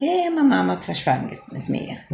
Helemaal verschwunden mit mir?